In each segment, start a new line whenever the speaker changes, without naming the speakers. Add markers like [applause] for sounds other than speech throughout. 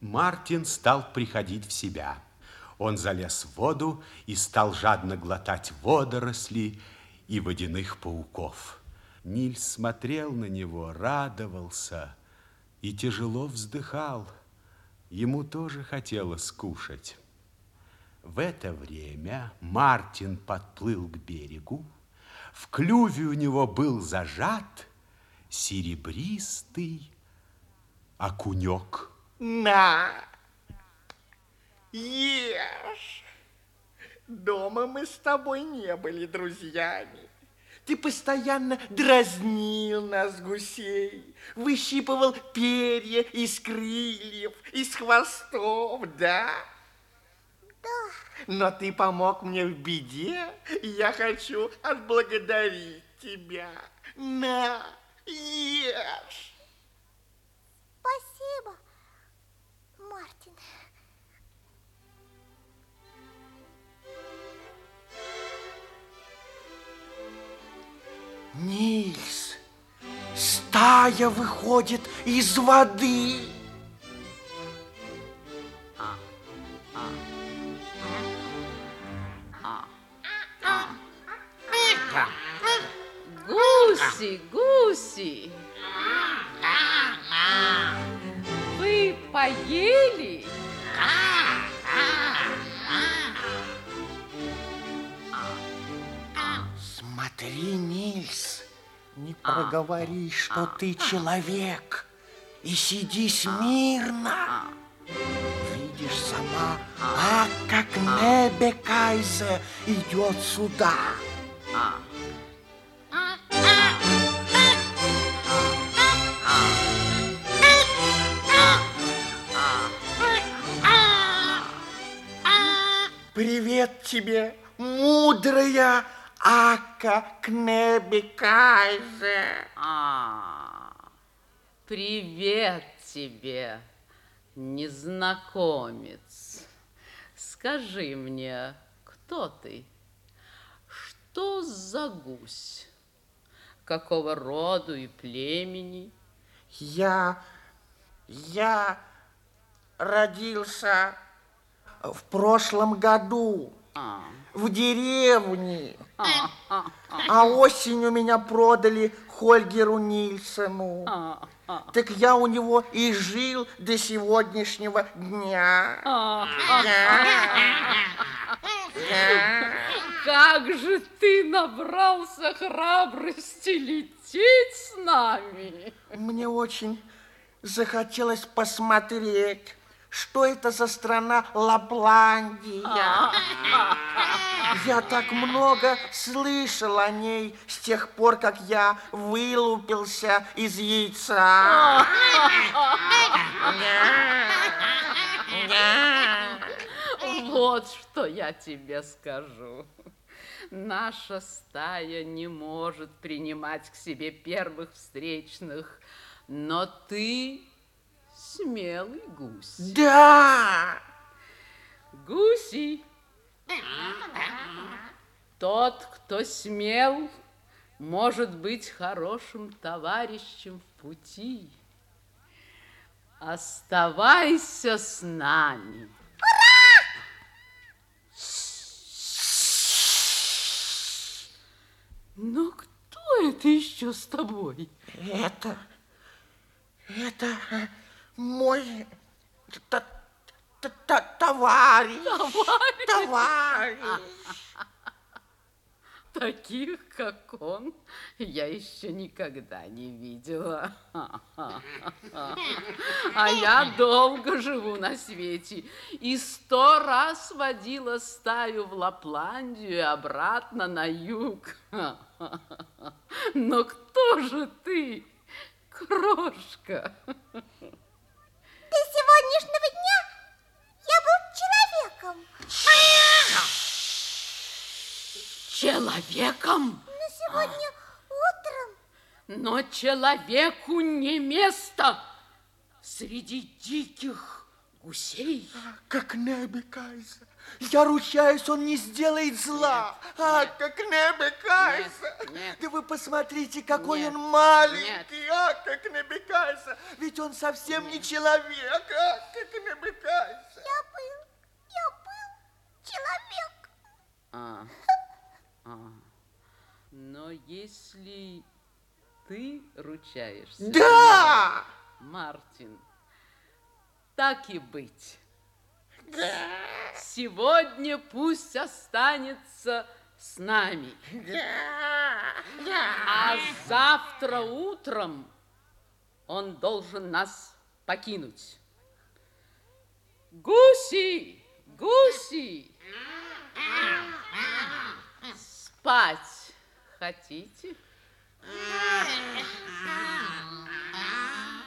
Мартин стал приходить в себя. Он залез в воду и стал жадно глотать водоросли и водяных пауков. Нильс смотрел на него, радовался и тяжело вздыхал. Ему тоже хотелось кушать. В это время Мартин подплыл к берегу. В клюве у него был зажат серебристый окунек.
На, ешь. Дома мы с тобой не были друзьями. Ты постоянно дразнил нас, гусей, выщипывал перья из крыльев, из хвостов, да?
Да.
Но ты помог мне в беде, и я хочу отблагодарить тебя. На, ешь. Нильс, стая выходит из воды. Не проговори, что ты человек, и сиди смирно. Видишь сама, а. как Небе Кайзе идет сюда. Привет тебе, мудрая Ака Кнеби Кайзе.
А, привет тебе, незнакомец. Скажи мне, кто ты? Что за гусь? Какого роду и племени?
Я, я родился в прошлом году в деревне, а осенью меня продали Хольгеру Нильсону.
а, а,
Так я у него и жил до сегодняшнего дня.
а. Как же ты набрался храбрости лететь с нами?
Мне очень захотелось посмотреть, что это за страна Лапландия. Я так много слышал о ней с тех пор, как я вылупился из яйца.
Вот что я тебе скажу. Наша стая не может принимать к себе первых встречных, но ты смелый гусь.
Да!
Гуси! Тот, кто смел, может быть хорошим товарищем в пути. Оставайся с нами. Но кто это еще с тобой?
Это, это мой та- та- та- товарищ. Товарищ.
Таких, как он, я еще никогда не видела. А я долго живу на свете и сто раз водила стаю в Лапландию и обратно на юг. Но кто же ты, крошка?
До сегодняшнего дня я был человеком.
Человеком?
Но сегодня утром
Но человеку не место среди диких Гусей?
Как Небе Кайза. Я ручаюсь, он не сделает зла. а, как Небе Кайза.
Нет, нет.
Да вы посмотрите, какой
Нет,
он маленький.
нет.
А, как Небе Кайза. Ведь он совсем не человек. А, как Небе Кайза.
Я был, я был человек.
А, а. Но если ты ручаешься,
Да!
Мартин, так и быть. Сегодня пусть останется с нами. А завтра утром он должен нас покинуть. Гуси, гуси, спать хотите?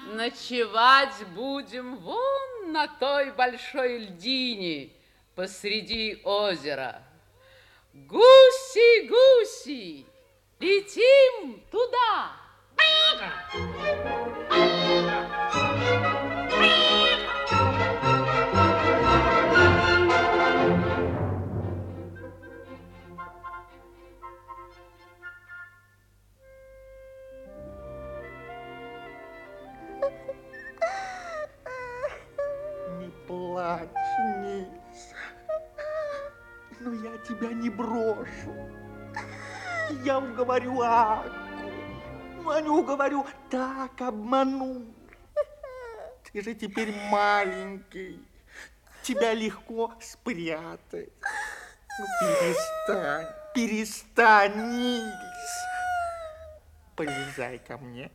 Ночевать будем вон на той большой льдине посреди озера. Гуси, гуси, летим туда.
Не Я уговорю Аку. Не уговорю, так обману. Ты же теперь маленький. Тебя легко спрятать. Ну, перестань, перестань, Нильс. Полезай ко мне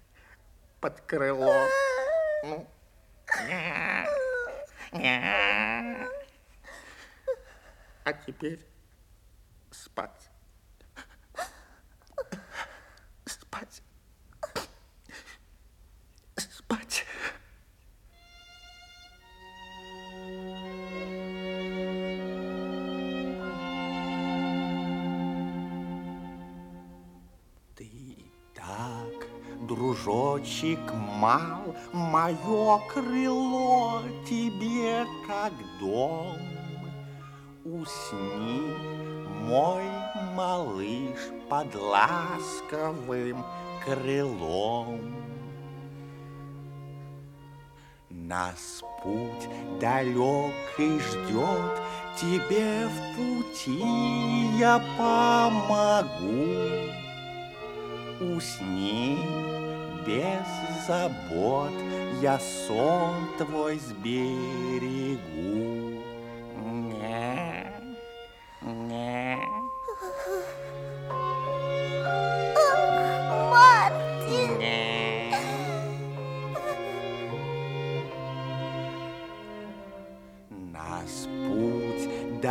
под крыло. Ну, а теперь спать. Спать. Спать. Ты так, дружочек мал, мое крыло тебе как дом. Усни, мой малыш, под ласковым крылом. Нас путь далекий ждет, тебе в пути я помогу. Усни без забот, я сон твой сберегу. Не,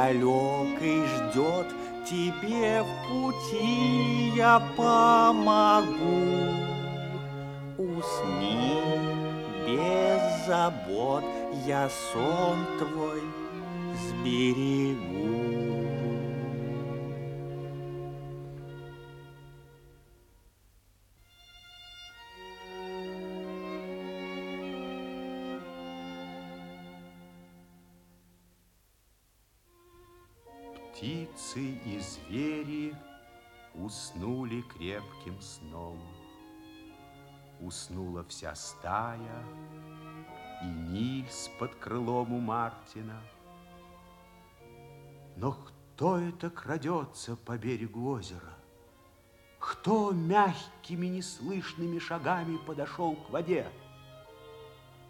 путь далекий ждет, тебе в пути я помогу. Усни без забот, я сон твой сберегу.
Крепким сном. Уснула вся стая, и Нильс под крылом у Мартина. Но кто это крадется по берегу озера? Кто мягкими неслышными шагами подошел к воде?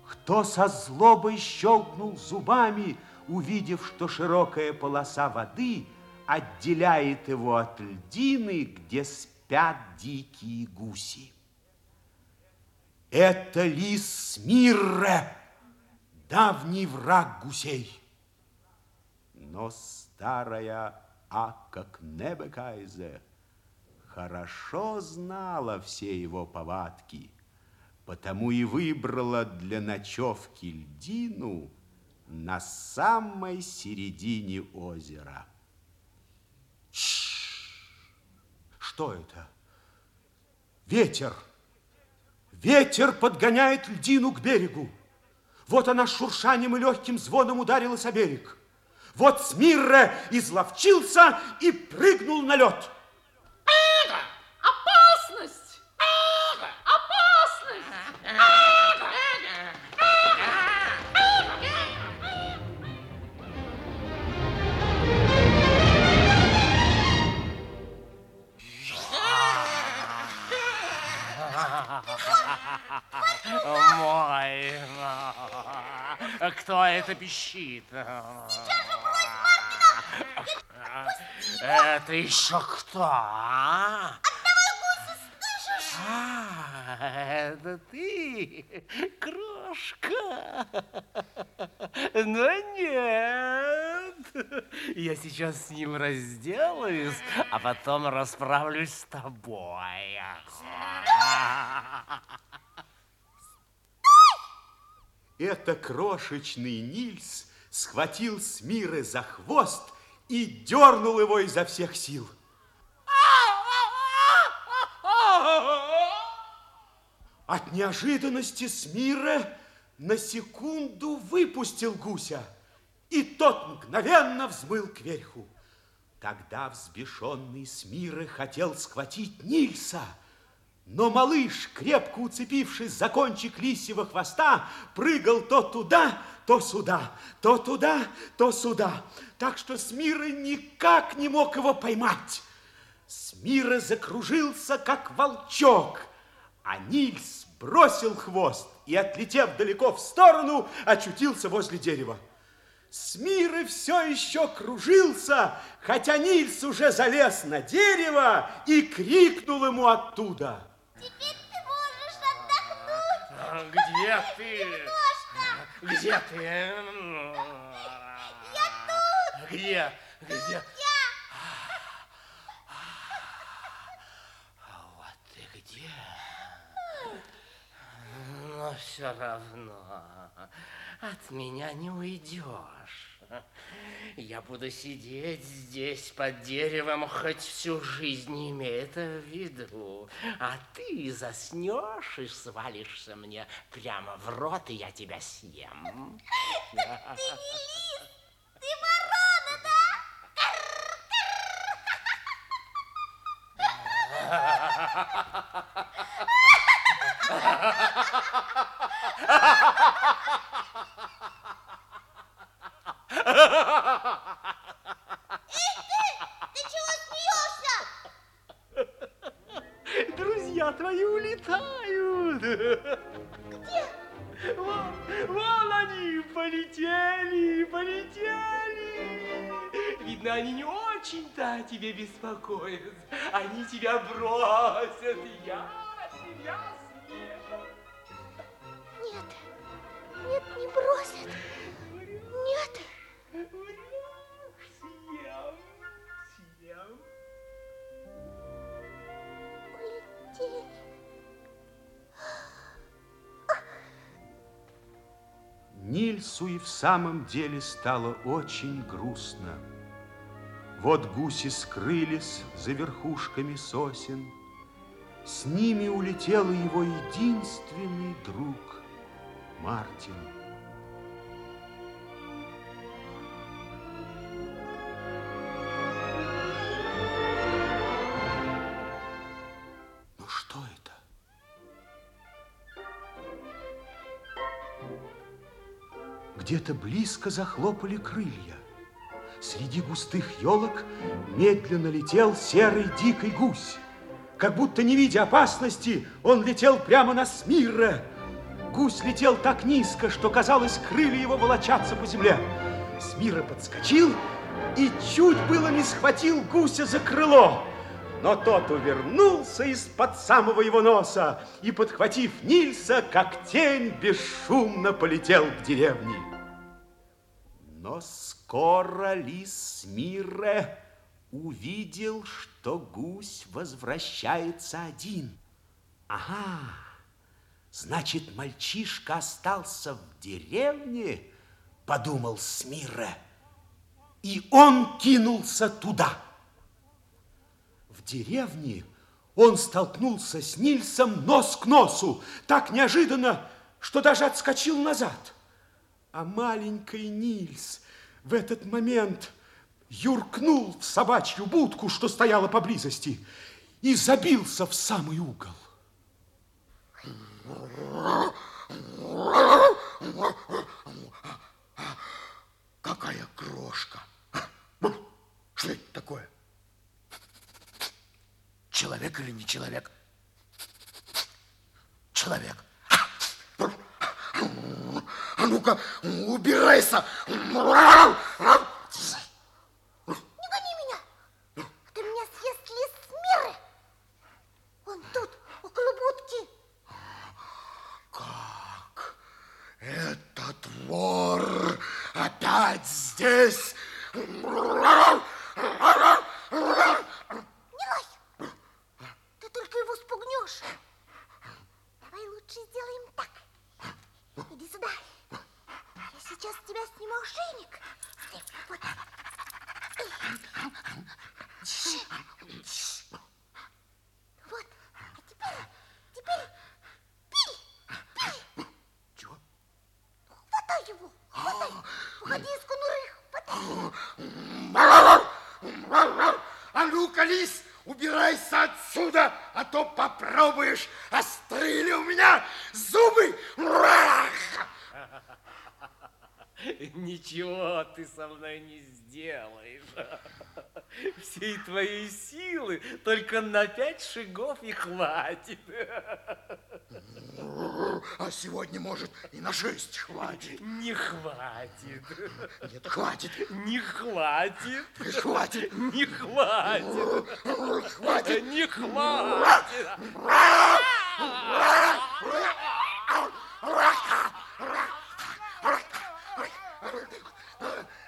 Кто со злобой щелкнул зубами, увидев, что широкая полоса воды отделяет его от льдины, где спят дикие гуси? Это лис Смирре, давний враг гусей. Но старая Акка Кнебекайзе хорошо знала все его повадки, потому и выбрала для ночевки льдину на самой середине озера. Что это? Ветер! Ветер подгоняет льдину к берегу. Вот она шуршанием и легким звоном ударилась о берег. Вот Смирра изловчился и прыгнул на лед.
Это пищит?
Сейчас же брось, Мартина!
Это еще кто? а?
Отдавай гуся, слышишь?
А, это ты, крошка. Но нет. Я сейчас с ним разделаюсь, а потом расправлюсь с тобой.
Это крошечный Нильс схватил Смиры за хвост и дернул его изо всех сил. От неожиданности Смира на секунду выпустил гуся, и тот мгновенно взмыл кверху. Тогда взбешенный Смира хотел схватить Нильса, но малыш, крепко уцепившись за кончик лисьего хвоста, прыгал то туда, то сюда, то туда, то сюда, так что Смира никак не мог его поймать. Смира закружился, как волчок, а Нильс бросил хвост и, отлетев далеко в сторону, очутился возле дерева. Смиры все еще кружился, хотя Нильс уже залез на дерево и крикнул ему оттуда.
Где ты? Где ты?
Я тут.
Где? Где?
Я.
Вот ты где? Но все равно от меня не уйдешь. Я буду сидеть здесь под деревом хоть всю жизнь, имея это в виду. А ты заснешь и свалишься мне прямо в рот, и я тебя съем. [laughs]
Ты ворона, да? [laughs] Ты чего смеешься?
Друзья твои улетают.
Где?
Вон, вон они полетели, полетели. Видно, они не очень-то о тебе беспокоятся. Они тебя бросят. Я тебя съем.
Нет. Нет, не бросят. Нет.
Съем, съем.
Нильсу и в самом деле стало очень грустно. Вот гуси скрылись за верхушками сосен. С ними улетел его единственный друг Мартин. Где-то близко захлопали крылья. Среди густых елок медленно летел серый дикий гусь. Как будто не видя опасности, он летел прямо на Смирра. Гусь летел так низко, что, казалось, крылья его волочатся по земле. Смира подскочил и чуть было не схватил гуся за крыло. Но тот увернулся из-под самого его носа и, подхватив Нильса, как тень, бесшумно полетел к деревне. Но скоро лис Смирре увидел, что гусь возвращается один. Ага, значит, мальчишка остался в деревне, подумал Смирре, и он кинулся туда. В деревне он столкнулся с Нильсом нос к носу, так неожиданно, что даже отскочил назад. А маленький Нильс в этот момент юркнул в собачью будку, что стояла поблизости, и забился в самый угол.
Какая крошка. Что это такое? Человек или не человек? Человек. А ну-ка, убирайся!
Не гони меня! Ты меня съест лист миры! Он тут, около будки.
Как? Этот вор опять здесь?
Не лай! Ты только его спугнешь. Давай лучше сделаем так. Иди сюда. Я сейчас с тебя сниму ошейник. Вот. Вот. А теперь, теперь бей.
Чего?
Хватай его. Хватай. Уходи из конуры. Хватай.
А ну-ка, лис, убирайся отсюда, а то попробуешь острили у меня зубы.
Ничего ты со мной не сделаешь. [laughs] Всей твоей силы только на пять шагов и хватит. [laughs]
А сегодня, может, и на шесть хватит.
Не хватит. [laughs]
Нет, хватит.
Не хватит.
Хватит.
Не хватит.
Хватит.
Не хватит.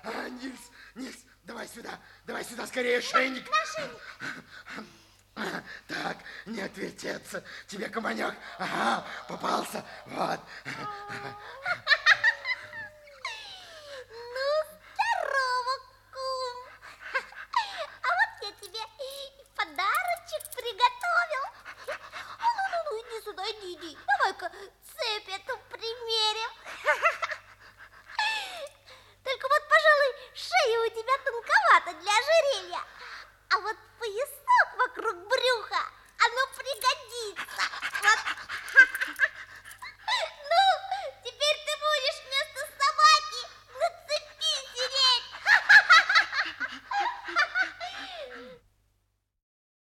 А, Нильс, Нильс, давай сюда, давай сюда скорее шейник. Так, не отвертеться. Тебе, команек. Ага, попался. Вот.
Ну,